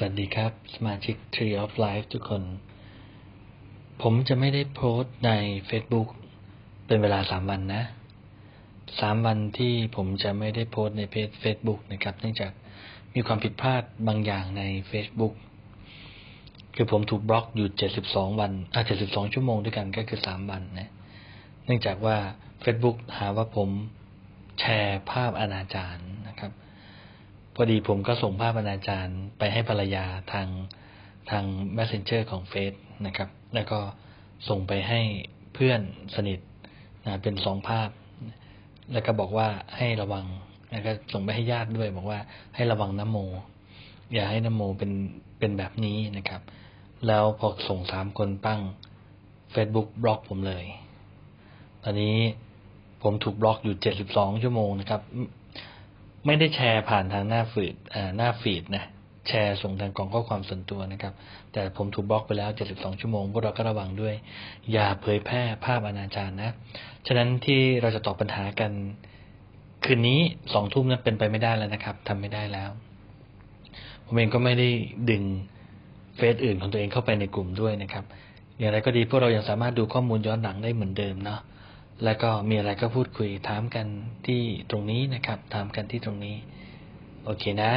สวัสดีครับ สมาชิก Tree of Life ทุกคน ผมจะไม่ได้โพสต์ใน Facebook เป็นเวลาสามวันนะสามวันที่ผมจะไม่ได้โพสต์ในเพจ Facebook นะครับ เนื่องจากมีความผิดพลาดบางอย่างใน Facebook คือผมถูกบล็อกอยู่72วันอะ72ชั่วโมงด้วยกันก็คือ3วันนะ เนื่องจากว่า Facebook หาว่าผมแชร์ภาพอนาจารนะครับ พอดีผมก็ส่งภาพอนาจารย์ไปให้ภรรยาทางทาง Messenger ของเฟซนะครับ แล้วก็ส่งไปให้เพื่อนสนิทนะเป็นสองภาพ แล้วก็บอกว่าให้ระวัง แล้วก็ส่งไปให้ญาติด้วย บอกว่าให้ระวังน้ำโม อย่าให้น้ำโมเป็นเป็นแบบนี้นะครับ แล้วพอส่งสามคนปั้ง Facebook บล็อกผมเลย ตอนนี้ผมถูกบล็อกอยู่72ชั่วโมงนะครับ ไม่ได้แชร์ผ่านทางหน้าฟีดหน้าฟีดนะแชร์ส่งทางกล่องข้อความส่วนตัวนะครับ แต่ผมถูกบล็อกไปแล้ว 72 ชั่วโมง พวกเราก็ระวังด้วย อย่าเผยแพร่ภาพอนาจารนะ ฉะนั้นที่เราจะตอบปัญหากัน คืนนี้สองทุ่มนั้นเป็นไปไม่ได้แล้วนะครับทำไม่ได้แล้ว ผมเองก็ไม่ได้ดึงเฟซอื่นของตัวเองเข้าไปในกลุ่มด้วยนะครับ อย่างไรก็ดีพวกเรายังสามารถดูข้อมูลย้อนหลังได้เหมือนเดิมเนาะ แล้วก็มีอะไรก็พูดคุยถามกันที่ตรงนี้นะครับ ถามกันที่ตรงนี้ โอเคนะ